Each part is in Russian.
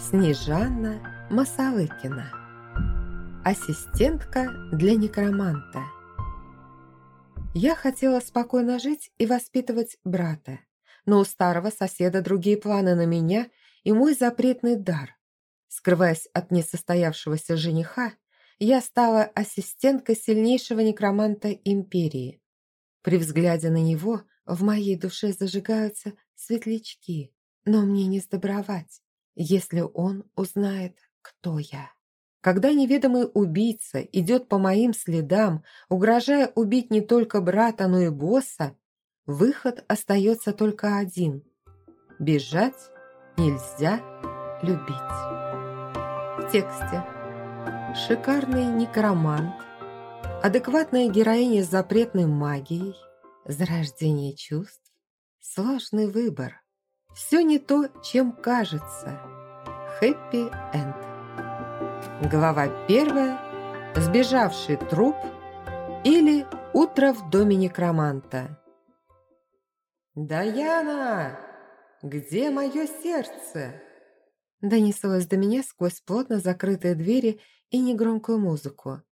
Снежанна Масалыкина Ассистентка для некроманта Я хотела спокойно жить и воспитывать брата, но у старого соседа другие планы на меня и мой запретный дар. Скрываясь от несостоявшегося жениха, я стала ассистенткой сильнейшего некроманта Империи. При взгляде на него в моей душе зажигаются светлячки, но мне не сдобровать, если он узнает, кто я. Когда неведомый убийца идет по моим следам, угрожая убить не только брата, но и босса, выход остается только один – бежать нельзя любить. В тексте шикарный некромант, адекватная героиня с запретной магией, зарождение чувств, сложный выбор. Все не то, чем кажется. Хэппи-энд. Глава первая. Сбежавший труп или утро в доме некроманта. «Даяна, где мое сердце?» Донеслось до меня сквозь плотно закрытые двери и негромкую музыку.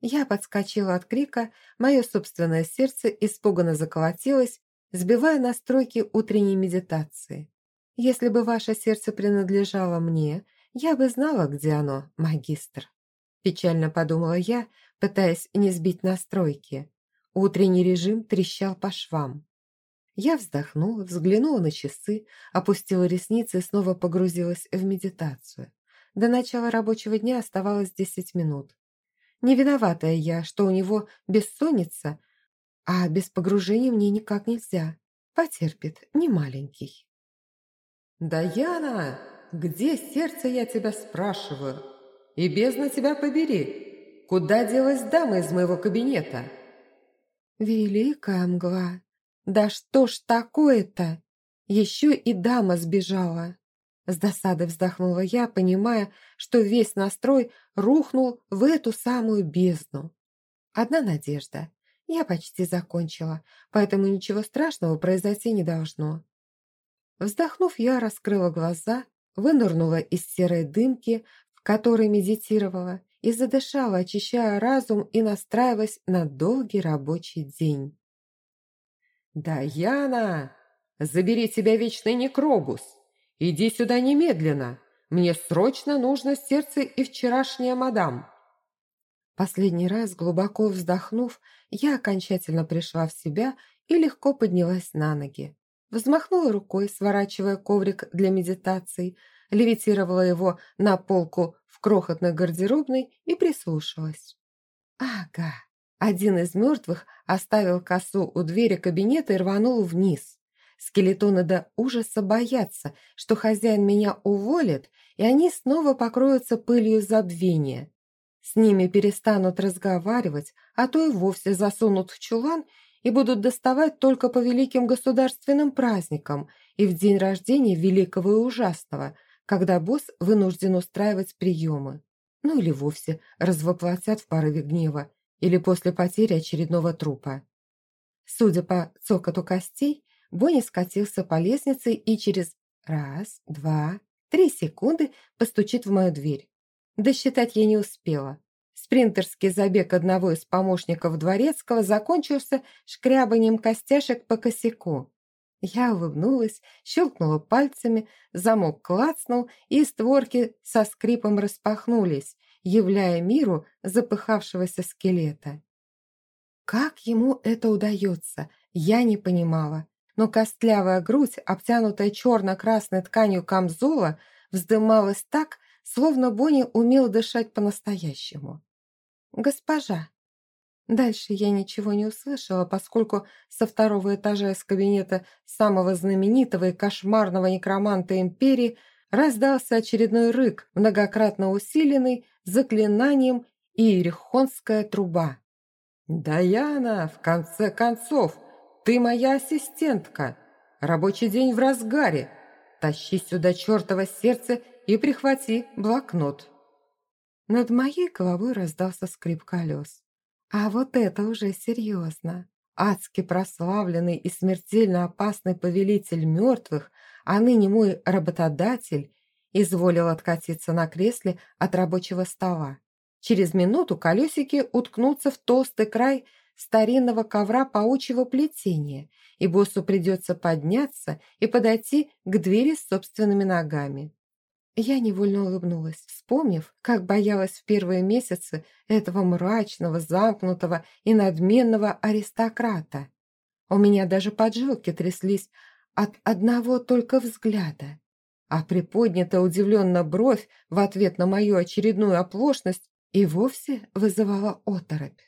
Я подскочила от крика, мое собственное сердце испуганно заколотилось, сбивая настройки утренней медитации. Если бы ваше сердце принадлежало мне, я бы знала, где оно, магистр. Печально подумала я, пытаясь не сбить настройки. Утренний режим трещал по швам. Я вздохнула, взглянула на часы, опустила ресницы и снова погрузилась в медитацию. До начала рабочего дня оставалось 10 минут. Не виноватая я, что у него бессонница, а без погружения мне никак нельзя. Потерпит, не маленький. «Даяна, где сердце, я тебя спрашиваю? И бездна тебя побери. Куда делась дама из моего кабинета?» «Великая мгла, да что ж такое-то? Еще и дама сбежала!» С досадой вздохнула я, понимая, что весь настрой рухнул в эту самую бездну. Одна надежда. Я почти закончила, поэтому ничего страшного произойти не должно. Вздохнув, я раскрыла глаза, вынырнула из серой дымки, в которой медитировала, и задышала, очищая разум и настраиваясь на долгий рабочий день. «Даяна, забери тебя вечный некробус!» «Иди сюда немедленно! Мне срочно нужно сердце и вчерашняя мадам!» Последний раз, глубоко вздохнув, я окончательно пришла в себя и легко поднялась на ноги. Взмахнула рукой, сворачивая коврик для медитаций, левитировала его на полку в крохотной гардеробной и прислушалась. «Ага!» Один из мертвых оставил косу у двери кабинета и рванул вниз. Скелетоны до ужаса боятся, что хозяин меня уволит, и они снова покроются пылью забвения. С ними перестанут разговаривать, а то и вовсе засунут в чулан и будут доставать только по великим государственным праздникам и в день рождения великого и ужасного, когда босс вынужден устраивать приемы. Ну или вовсе развоплотят в порыве гнева или после потери очередного трупа. Судя по цокоту костей, Бонни скатился по лестнице и через раз, два, три секунды постучит в мою дверь. Досчитать я не успела. Спринтерский забег одного из помощников Дворецкого закончился шкрябанием костяшек по косяку. Я улыбнулась, щелкнула пальцами, замок клацнул, и створки со скрипом распахнулись, являя миру запыхавшегося скелета. Как ему это удается, я не понимала но костлявая грудь, обтянутая черно-красной тканью камзола, вздымалась так, словно Бонни умел дышать по-настоящему. «Госпожа!» Дальше я ничего не услышала, поскольку со второго этажа из кабинета самого знаменитого и кошмарного некроманта Империи раздался очередной рык, многократно усиленный заклинанием «Иерихонская труба». «Даяна, в конце концов, ты моя ассистентка. Рабочий день в разгаре. Тащи сюда чертово сердце и прихвати блокнот». Над моей головой раздался скрип колес. А вот это уже серьезно. Адски прославленный и смертельно опасный повелитель мертвых, а ныне мой работодатель, изволил откатиться на кресле от рабочего стола. Через минуту колесики уткнутся в толстый край старинного ковра паучьего плетения, и боссу придется подняться и подойти к двери с собственными ногами. Я невольно улыбнулась, вспомнив, как боялась в первые месяцы этого мрачного, замкнутого и надменного аристократа. У меня даже поджилки тряслись от одного только взгляда. А приподнятая удивленно бровь в ответ на мою очередную оплошность и вовсе вызывала оторопь.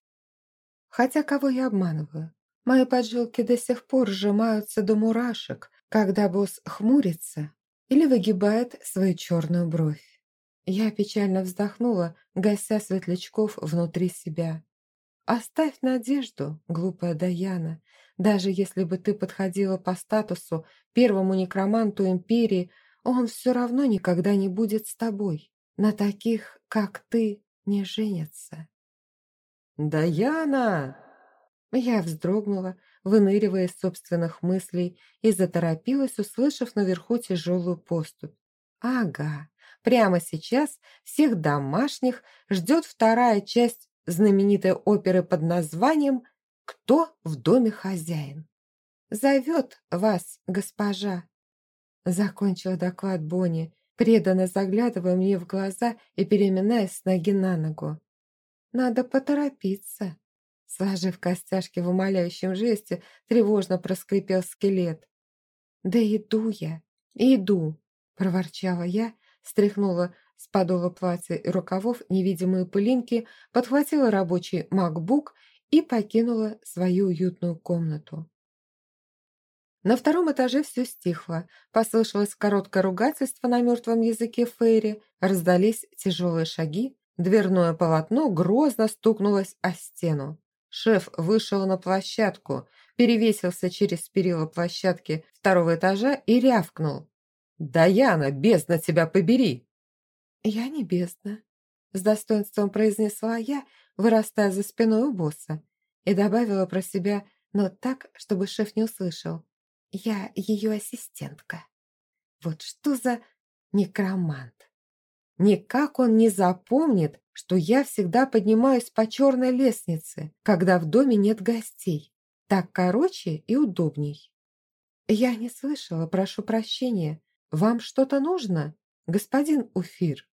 Хотя кого я обманываю? Мои поджилки до сих пор сжимаются до мурашек, когда босс хмурится или выгибает свою черную бровь. Я печально вздохнула, гася светлячков внутри себя. «Оставь надежду, глупая Даяна. Даже если бы ты подходила по статусу первому некроманту Империи, он все равно никогда не будет с тобой. На таких, как ты, не женятся». «Даяна!» Я вздрогнула, выныривая из собственных мыслей, и заторопилась, услышав наверху тяжелую поступь. «Ага, прямо сейчас всех домашних ждет вторая часть знаменитой оперы под названием «Кто в доме хозяин?» «Зовет вас, госпожа!» Закончил доклад Бонни, преданно заглядывая мне в глаза и переминаясь с ноги на ногу. «Надо поторопиться!» Сложив костяшки в умоляющем жесте, тревожно проскрипел скелет. «Да иду я, иду!» – проворчала я, стряхнула с подола платья и рукавов невидимые пылинки, подхватила рабочий макбук и покинула свою уютную комнату. На втором этаже все стихло, послышалось короткое ругательство на мертвом языке Фейри, раздались тяжелые шаги, дверное полотно грозно стукнулось о стену. Шеф вышел на площадку, перевесился через перила площадки второго этажа и рявкнул. «Даяна, бездна тебя побери!» «Я не бездна», — с достоинством произнесла я, вырастая за спиной у босса, и добавила про себя, но так, чтобы шеф не услышал. «Я ее ассистентка». Вот что за некромант? Никак он не запомнит, что я всегда поднимаюсь по черной лестнице, когда в доме нет гостей. Так короче и удобней. Я не слышала, прошу прощения. Вам что-то нужно, господин Уфир?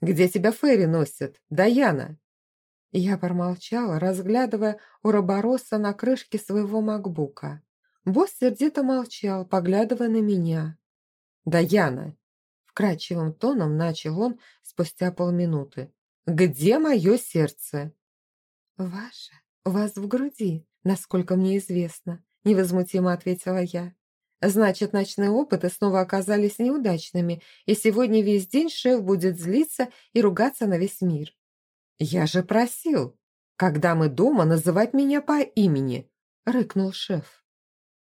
Где тебя Ферри носят, Даяна? Я промолчала, разглядывая уробороса на крышке своего макбука. Босс сердито молчал, поглядывая на меня. «Даяна!» Вкрадчивым тоном начал он спустя полминуты. Где мое сердце?» «Ваше, у вас в груди, насколько мне известно», – невозмутимо ответила я. «Значит, ночные опыты снова оказались неудачными, и сегодня весь день шеф будет злиться и ругаться на весь мир». «Я же просил, когда мы дома, называть меня по имени», – рыкнул шеф.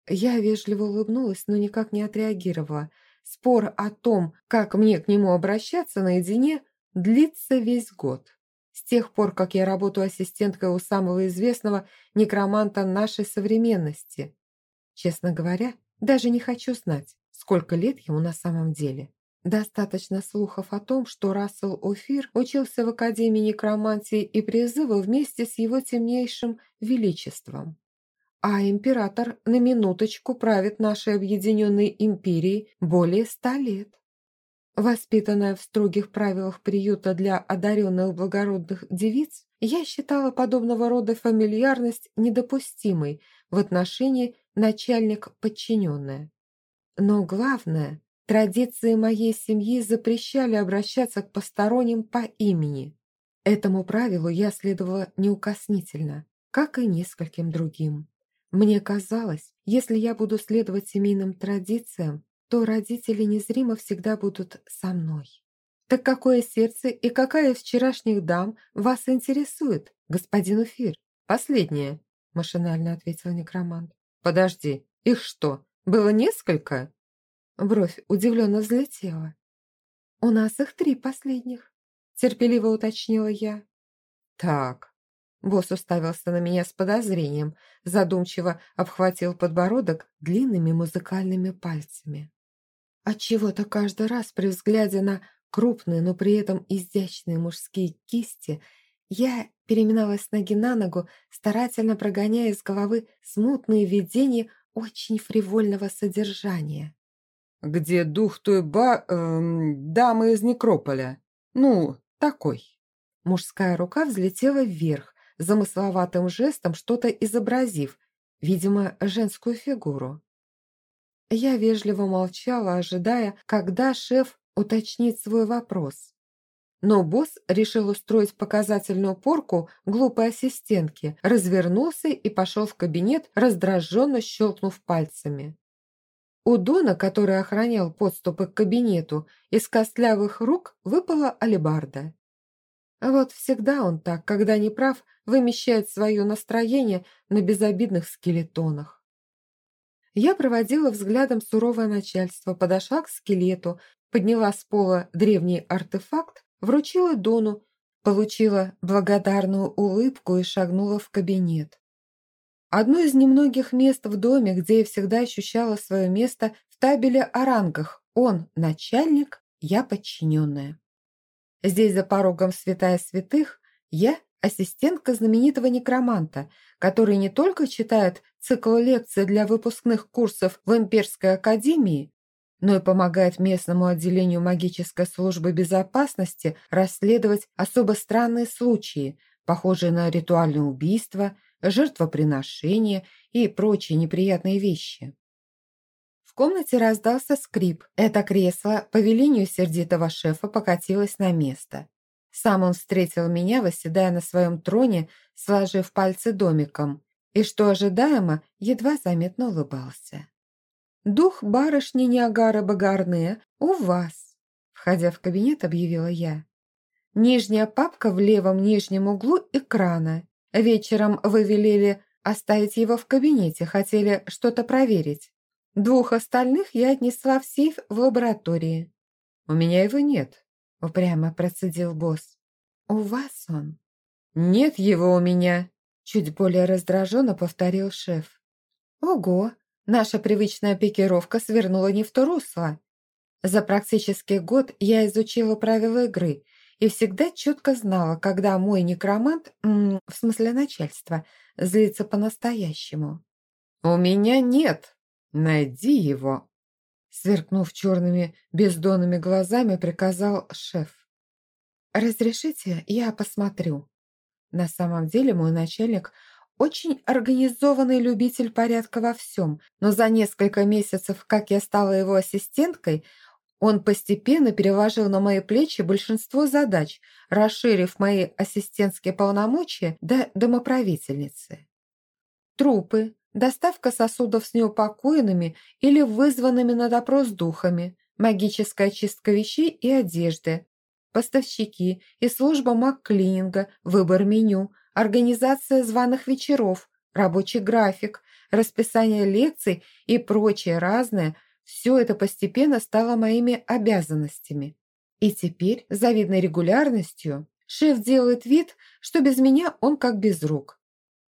Я вежливо улыбнулась, но никак не отреагировала. Спор о том, как мне к нему обращаться наедине, длится весь год. С тех пор, как я работаю ассистенткой у самого известного некроманта нашей современности. Честно говоря, даже не хочу знать, сколько лет ему на самом деле. Достаточно слухов о том, что Рассел Офир учился в Академии некромантии и призыва вместе с его темнейшим величеством. А император на минуточку правит нашей объединенной империей более ста лет. Воспитанная в строгих правилах приюта для одаренных благородных девиц, я считала подобного рода фамильярность недопустимой в отношении начальник-подчиненная. Но главное, традиции моей семьи запрещали обращаться к посторонним по имени. Этому правилу я следовала неукоснительно, как и нескольким другим. Мне казалось, если я буду следовать семейным традициям, то родители незримо всегда будут со мной. Так какое сердце и какая из вчерашних дам вас интересует, господин Уфир? Последнее, машинально ответил некромант. Подожди, их что, было несколько? Бровь удивленно взлетела. У нас их три последних, терпеливо уточнила я. Так, Босс уставился на меня с подозрением, задумчиво обхватил подбородок длинными музыкальными пальцами. Отчего-то каждый раз при взгляде на крупные, но при этом изящные мужские кисти, я переминалась ноги на ногу, старательно прогоняя из головы смутные видения очень фривольного содержания. «Где дух той ба... Эм, дамы из Некрополя? Ну, такой». Мужская рука взлетела вверх, замысловатым жестом что-то изобразив, видимо, женскую фигуру. Я вежливо молчала, ожидая, когда шеф уточнит свой вопрос. Но босс решил устроить показательную порку глупой ассистентке, развернулся и пошел в кабинет, раздраженно щелкнув пальцами. У Дона, который охранял подступы к кабинету, из костлявых рук выпала алебарда. А вот всегда он так, когда не прав, вымещает свое настроение на безобидных скелетонах. Я проводила взглядом суровое начальство, подошла к скелету, подняла с пола древний артефакт, вручила Дону, получила благодарную улыбку и шагнула в кабинет. Одно из немногих мест в доме, где я всегда ощущала свое место в табеле о рангах. Он – начальник, я подчиненная. Здесь за порогом святая святых я – ассистентка знаменитого некроманта, который не только читает цикл лекций для выпускных курсов в Имперской академии, но и помогает местному отделению магической службы безопасности расследовать особо странные случаи, похожие на ритуальное убийство – жертвоприношения и прочие неприятные вещи. Комнате раздался скрип. Это кресло по велению сердитого шефа покатилось на место. Сам он встретил меня, восседая на своем троне, сложив пальцы домиком, и, что ожидаемо, едва заметно улыбался. «Дух барышни Ниагара Багарне у вас», входя в кабинет, объявила я. «Нижняя папка в левом нижнем углу экрана. Вечером вы велели оставить его в кабинете, хотели что-то проверить. Двух остальных я отнесла в сейф в лаборатории». «У меня его нет», — упрямо процедил босс. «У вас он?» «Нет его у меня», — чуть более раздраженно повторил шеф. «Ого, наша привычная пикировка свернула не в то русло. За практически год я изучила правила игры и всегда четко знала, когда мой некромант, в смысле начальство, злится по-настоящему. «У меня нет. Найди его!» Сверкнув черными бездонными глазами, приказал шеф. «Разрешите, я посмотрю». На самом деле мой начальник очень организованный любитель порядка во всем, но за несколько месяцев, как я стала его ассистенткой, он постепенно переложил на мои плечи большинство задач, расширив мои ассистентские полномочия до домоправительницы. Трупы, доставка сосудов с неупокоенными или вызванными на допрос духами, магическая чистка вещей и одежды, поставщики и служба маг-клининга, выбор меню, организация званых вечеров, рабочий график, расписание лекций и прочее разное – все это постепенно стало моими обязанностями. И теперь, завидной регулярностью, шеф делает вид, что без меня он как без рук.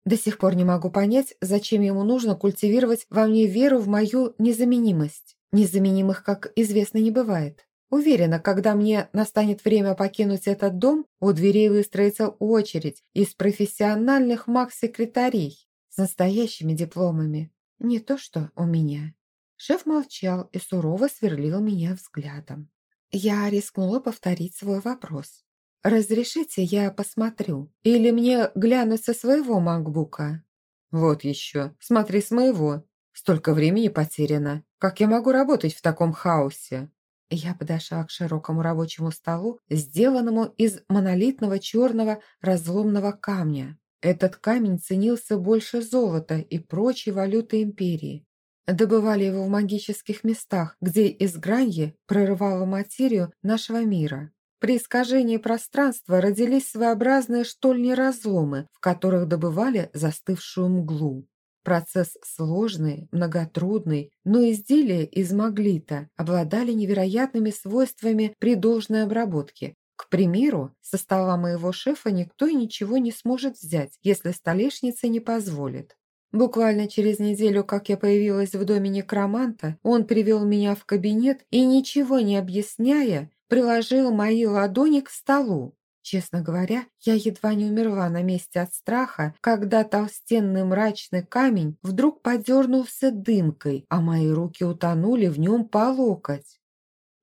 До сих пор не могу понять, зачем ему нужно культивировать во мне веру в мою незаменимость. Незаменимых, как известно, не бывает. Уверена, когда мне настанет время покинуть этот дом, у дверей выстроится очередь из профессиональных маг-секретарей с настоящими дипломами. Не то что у меня. Шеф молчал и сурово сверлил меня взглядом. Я рискнула повторить свой вопрос. «Разрешите, я посмотрю? Или мне глянуть со своего макбука?» «Вот еще, смотри с моего. Столько времени потеряно. Как я могу работать в таком хаосе?» Я подошла к широкому рабочему столу, сделанному из монолитного черного разломного камня. Этот камень ценился больше золота и прочей валюты империи. Добывали его в магических местах, где из граньи прорывало материю нашего мира. При искажении пространства родились своеобразные штольни-разломы, в которых добывали застывшую мглу. Процесс сложный, многотрудный, но изделия из маглита обладали невероятными свойствами при должной обработке. К примеру, со стола моего шефа никто и ничего не сможет взять, если столешница не позволит. Буквально через неделю, как я появилась в доме некроманта, он привел меня в кабинет и, ничего не объясняя, приложил мои ладони к столу. Честно говоря, я едва не умерла на месте от страха, когда толстенный мрачный камень вдруг подернулся дымкой, а мои руки утонули в нем по локоть.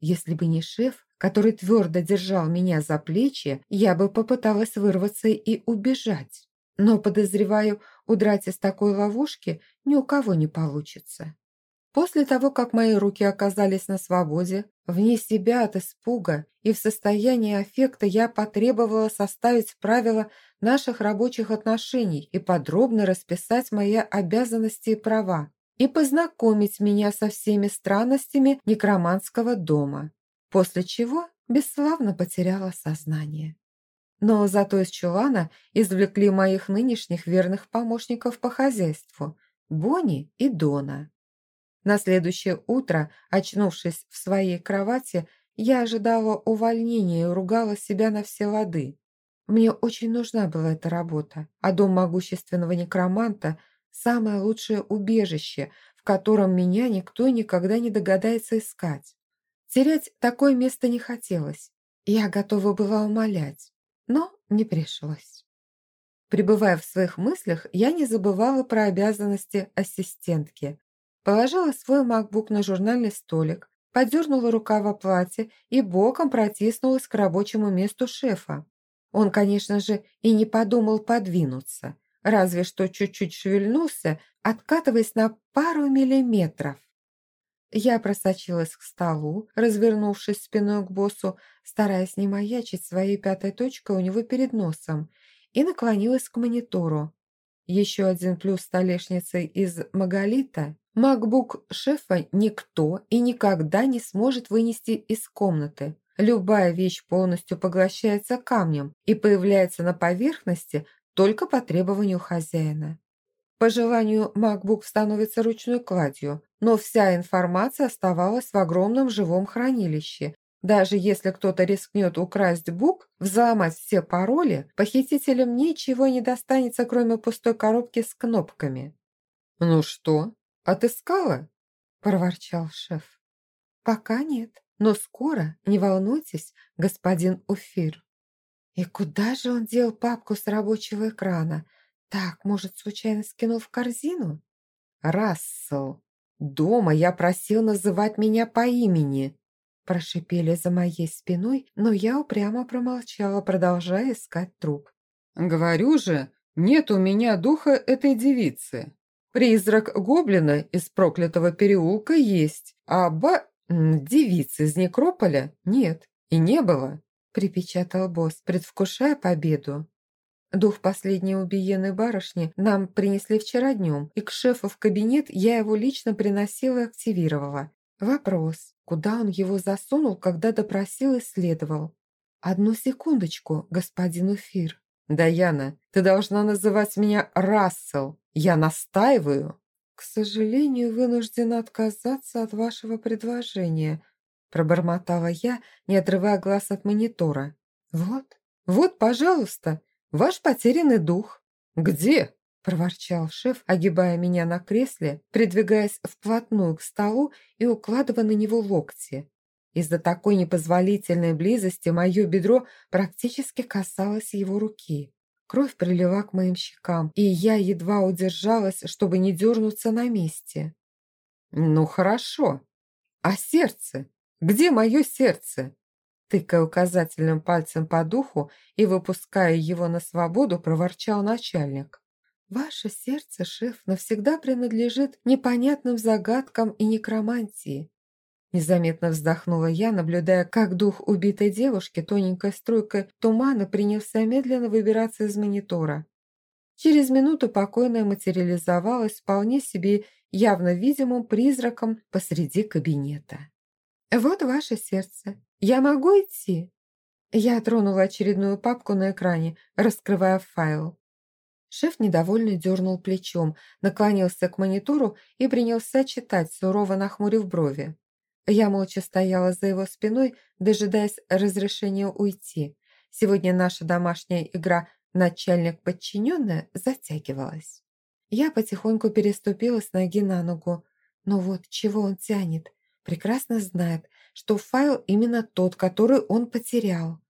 Если бы не шеф, который твердо держал меня за плечи, я бы попыталась вырваться и убежать. Но, подозреваю, удрать из такой ловушки ни у кого не получится. После того, как мои руки оказались на свободе, вне себя от испуга и в состоянии аффекта я потребовала составить правила наших рабочих отношений и подробно расписать мои обязанности и права, и познакомить меня со всеми странностями некроманского дома, после чего бесславно потеряла сознание. Но зато из чулана извлекли моих нынешних верных помощников по хозяйству – Бонни и Дона. На следующее утро, очнувшись в своей кровати, я ожидала увольнения и ругала себя на все лады. Мне очень нужна была эта работа, а дом могущественного некроманта – самое лучшее убежище, в котором меня никто никогда не догадается искать. Терять такое место не хотелось. Я готова была умолять, но не пришлось. Пребывая в своих мыслях, я не забывала про обязанности ассистентки, Положила свой макбук на журнальный столик, подернула рукава платья и боком протиснулась к рабочему месту шефа. Он, конечно же, и не подумал подвинуться, разве что чуть-чуть шевельнулся, откатываясь на пару миллиметров. Я просочилась к столу, развернувшись спиной к боссу, стараясь не маячить своей пятой точкой у него перед носом, и наклонилась к монитору. Еще один плюс столешницы из маголита Макбук шефа никто и никогда не сможет вынести из комнаты. Любая вещь полностью поглощается камнем и появляется на поверхности только по требованию хозяина. По желанию MacBook становится ручной кладью, но вся информация оставалась в огромном живом хранилище. Даже если кто-то рискнет украсть бук, взломать все пароли, похитителям ничего не достанется, кроме пустой коробки с кнопками. «Ну что, «Отыскала?» – проворчал шеф. «Пока нет, но скоро, не волнуйтесь, господин Уфир». «И куда же он дел папку с рабочего экрана? Так, может, случайно скинул в корзину?» «Рассел, дома я просил называть меня по имени», Прошипели за моей спиной, но я упрямо промолчала, продолжая искать труп. «Говорю же, нет у меня духа этой девицы. Призрак гоблина из проклятого переулка есть, а ба... девицы из некрополя нет и не было», припечатал босс, предвкушая победу. Дух последней убиенной барышни нам принесли вчера днем, и к шефу в кабинет я его лично приносила и активировала. Вопрос, куда он его засунул, когда допросил и следовал? «Одну секундочку, господин Уфир». «Даяна, ты должна называть меня Рассел, я настаиваю. К сожалению, вынуждена отказаться от вашего предложения, пробормотала я, не отрывая глаз от монитора. Вот, вот, пожалуйста, ваш потерянный дух. Где? проворчал шеф, огибая меня на кресле, придвигаясь вплотную к столу и укладывая на него локти. Из-за такой непозволительной близости мое бедро практически касалось его руки. Кровь прилила к моим щекам, и я едва удержалась, чтобы не дернуться на месте. «Ну хорошо. А сердце? Где мое сердце?» Тыкая указательным пальцем по духу и выпуская его на свободу, проворчал начальник. «Ваше сердце, шеф, навсегда принадлежит непонятным загадкам и некромантии. Незаметно вздохнула я, наблюдая, как дух убитой девушки тоненькой струйкой тумана принялся медленно выбираться из монитора. Через минуту покойная материализовалась вполне себе явно видимым призраком посреди кабинета. «Вот ваше сердце. Я могу идти?» Я тронула очередную папку на экране, раскрывая файл. Шеф недовольно дернул плечом, наклонился к монитору и принялся читать, сурово нахмурив брови. Я молча стояла за его спиной, дожидаясь разрешения уйти. Сегодня наша домашняя игра «Начальник-подчиненная» затягивалась. Я потихоньку переступила с ноги на ногу. Но вот чего он тянет? Прекрасно знает, что файл именно тот, который он потерял.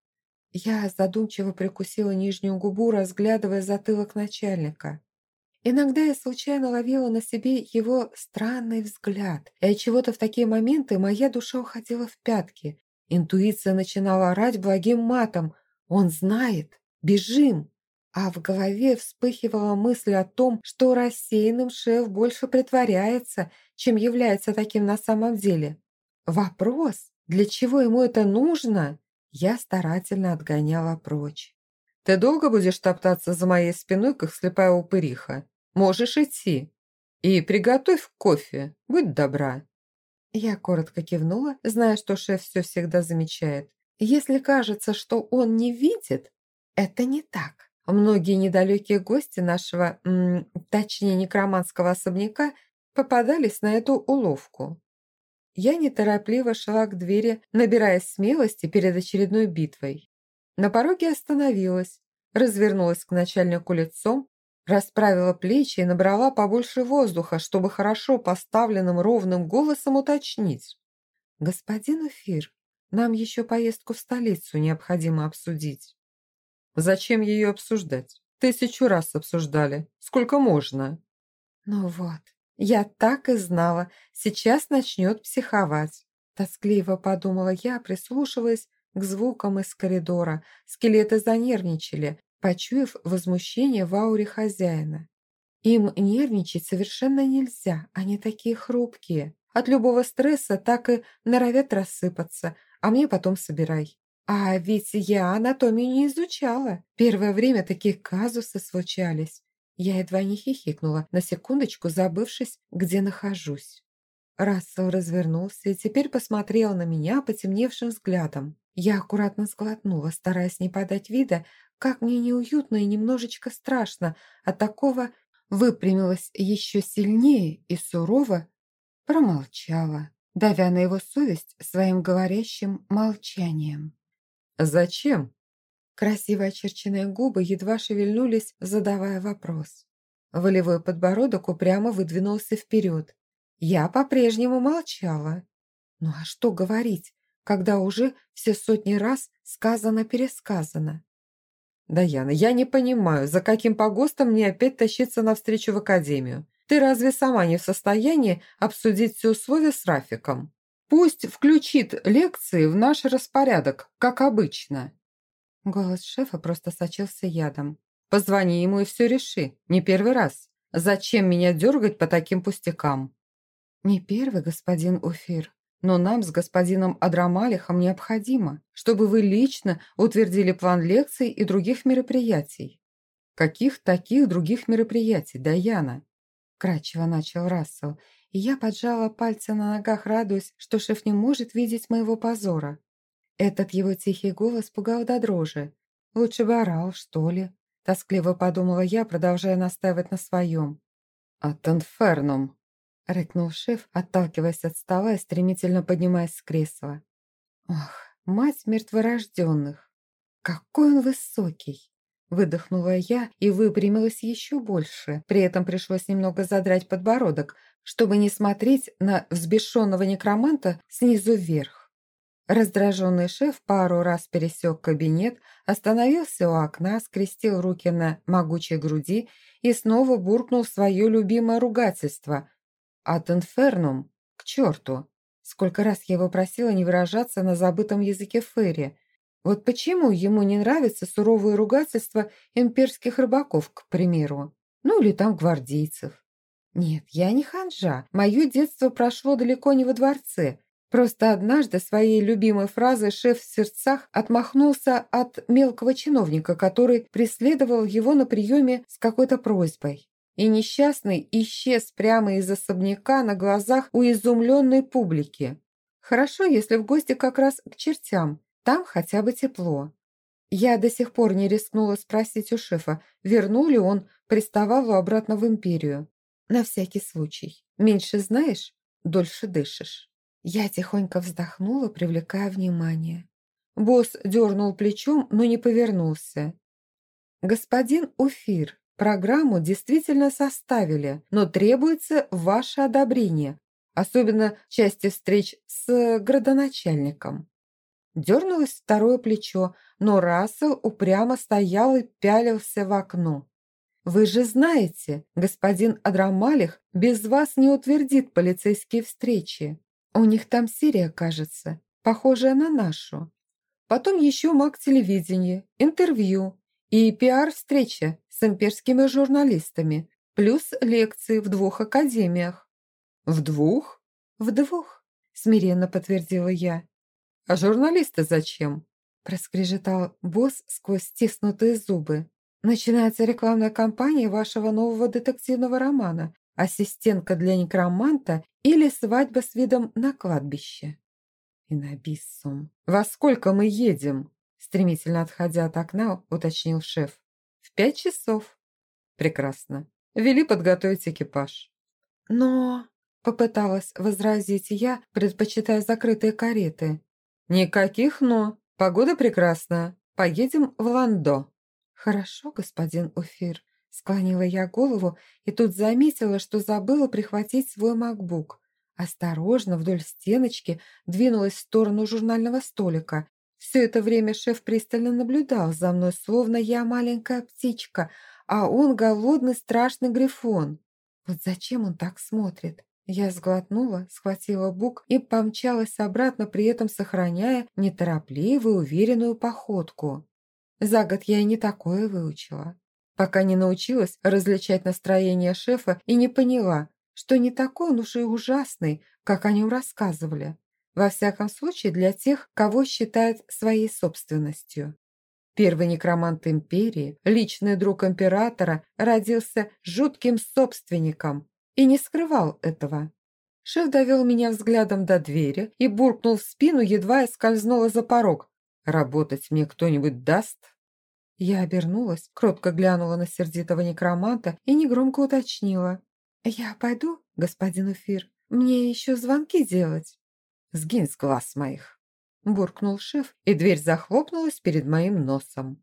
Я задумчиво прикусила нижнюю губу, разглядывая затылок начальника. Иногда я случайно ловила на себе его странный взгляд, и от чего-то в такие моменты моя душа уходила в пятки. Интуиция начинала орать благим матом. «Он знает! Бежим!» А в голове вспыхивала мысль о том, что рассеянным шеф больше притворяется, чем является таким на самом деле. Вопрос, для чего ему это нужно, я старательно отгоняла прочь. «Ты долго будешь топтаться за моей спиной, как слепая упыриха? Можешь идти. И приготовь кофе, будь добра». Я коротко кивнула, зная, что шеф все всегда замечает. Если кажется, что он не видит, это не так. Многие недалекие гости нашего, м, точнее некроманского особняка, попадались на эту уловку. Я неторопливо шла к двери, набирая смелости перед очередной битвой. На пороге остановилась, развернулась к начальнику лицом, расправила плечи и набрала побольше воздуха, чтобы хорошо поставленным ровным голосом уточнить. «Господин Эфир, нам еще поездку в столицу необходимо обсудить». Зачем ее обсуждать? Тысячу раз обсуждали. Сколько можно? Ну вот, я так и знала. Сейчас начнет психовать. Тоскливо подумала я, прислушиваясь к звукам из коридора. Скелеты занервничали, почуяв возмущение в ауре хозяина. Им нервничать совершенно нельзя, они такие хрупкие. От любого стресса так и норовят рассыпаться, а мне потом собирай. А ведь я анатомию не изучала. Первое время такие казусы случались. Я едва не хихикнула, на секундочку забывшись, где нахожусь. Рассел развернулся и теперь посмотрел на меня потемневшим взглядом. Я аккуратно сглотнула, стараясь не подать вида, как мне неуютно и немножечко страшно от такого выпрямилась еще сильнее и сурово промолчала, давя на его совесть своим говорящим молчанием. «Зачем?» Красиво очерченные губы едва шевельнулись, задавая вопрос. Волевой подбородок упрямо выдвинулся вперед. Я по-прежнему молчала. Ну а что говорить, когда уже все сотни раз сказано-пересказано? «Даяна, я не понимаю, за каким погостом мне опять тащиться навстречу в академию? Ты разве сама не в состоянии обсудить все условия с Рафиком?» Пусть включит лекции в наш распорядок, как обычно». Голос шефа просто сочился ядом. «Позвони ему и все реши. Не первый раз. Зачем меня дергать по таким пустякам?» «Не первый, господин Уфир. Но нам с господином Адрамалихом необходимо, чтобы вы лично утвердили план лекций и других мероприятий». «Каких таких других мероприятий, Даяна?» Кратчево начал Рассел и я поджала пальцы на ногах, радуясь, что шеф не может видеть моего позора. Этот его тихий голос пугал до дрожи. Лучше бы орал, что ли. Тоскливо подумала я, продолжая настаивать на своем. «От инфернум!» — рыкнул шеф, отталкиваясь от стола и стремительно поднимаясь с кресла. «Ох, мать мертворожденных! Какой он высокий!» Выдохнула я и выпрямилась еще больше. При этом пришлось немного задрать подбородок, чтобы не смотреть на взбешенного некроманта снизу вверх. Раздраженный шеф пару раз пересек кабинет, остановился у окна, скрестил руки на могучей груди и снова буркнул свое любимое ругательство. «От инфернум? К черту!» Сколько раз я его просила не выражаться на забытом языке Ферри. Вот почему ему не нравятся суровые ругательства имперских рыбаков, к примеру? Ну или там гвардейцев. Нет, я не ханжа. Мое детство прошло далеко не во дворце. Просто однажды своей любимой фразой шеф в сердцах отмахнулся от мелкого чиновника, который преследовал его на приеме с какой-то просьбой. И несчастный исчез прямо из особняка на глазах у изумленной публики. Хорошо, если в гости как раз к чертям. Там хотя бы тепло. Я до сих пор не рискнула спросить у шефа, вернул ли он приставалу обратно в империю. На всякий случай. Меньше знаешь, дольше дышишь. Я тихонько вздохнула, привлекая внимание. Босс дернул плечом, но не повернулся. «Господин Уфир», – Программу действительно составили, но требуется ваше одобрение, особенно в части встреч с градоначальником. Дернулось второе плечо, но Рассел упрямо стоял и пялился в окно. «Вы же знаете, господин Адрамалих без вас не утвердит полицейские встречи. У них там серия, кажется, похожая на нашу. Потом еще маг телевидения, интервью и пиар-встреча с имперскими журналистами, плюс лекции в двух академиях». «В двух?» «В двух», – смиренно подтвердила я. «А журналисты зачем?» – проскрежетал босс сквозь стиснутые зубы. «Начинается рекламная кампания вашего нового детективного романа «Ассистентка для некроманта» или «Свадьба с видом на кладбище». «Инабиссум, во сколько мы едем?» Стремительно отходя от окна, уточнил шеф. «В пять часов». «Прекрасно. Вели подготовить экипаж». «Но...» – попыталась возразить я, предпочитая закрытые кареты. «Никаких «но». Погода прекрасная. Поедем в Ландо». «Хорошо, господин Уфир», – склонила я голову и тут заметила, что забыла прихватить свой макбук. Осторожно вдоль стеночки двинулась в сторону журнального столика. Все это время шеф пристально наблюдал за мной, словно я маленькая птичка, а он голодный страшный грифон. Вот зачем он так смотрит? Я сглотнула, схватила бук и помчалась обратно, при этом сохраняя неторопливую, уверенную походку. За год я и не такое выучила. Пока не научилась различать настроение шефа и не поняла, что не такой он уж и ужасный, как о нем рассказывали. Во всяком случае, для тех, кого считают своей собственностью. Первый некромант империи, личный друг императора, родился жутким собственником, и не скрывал этого. Шеф довел меня взглядом до двери и буркнул в спину, едва я скользнула за порог. «Работать мне кто-нибудь даст?» Я обернулась, кротко глянула на сердитого некроманта и негромко уточнила. «Я пойду, господин Уфир? Мне еще звонки делать». «Сгинь с глаз моих!» Буркнул шеф, и дверь захлопнулась перед моим носом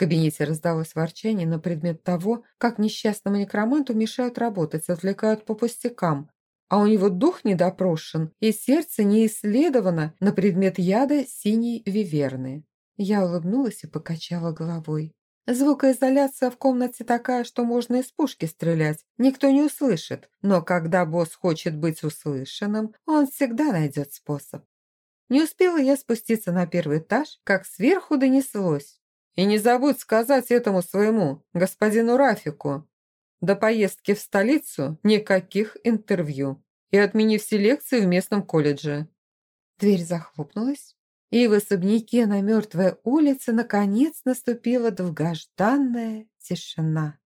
кабинете раздалось ворчание на предмет того, как несчастному некроманту мешают работать, отвлекают по пустякам, а у него дух недопрошен и сердце не исследовано на предмет яда синей виверны. Я улыбнулась и покачала головой. Звукоизоляция в комнате такая, что можно из пушки стрелять, никто не услышит. Но когда босс хочет быть услышанным, он всегда найдет способ. Не успела я спуститься на первый этаж, как сверху донеслось. И не забудь сказать этому своему, господину Рафику. До поездки в столицу никаких интервью. И отмени все лекции в местном колледже». Дверь захлопнулась, и в особняке на мертвой улице наконец наступила долгожданная тишина.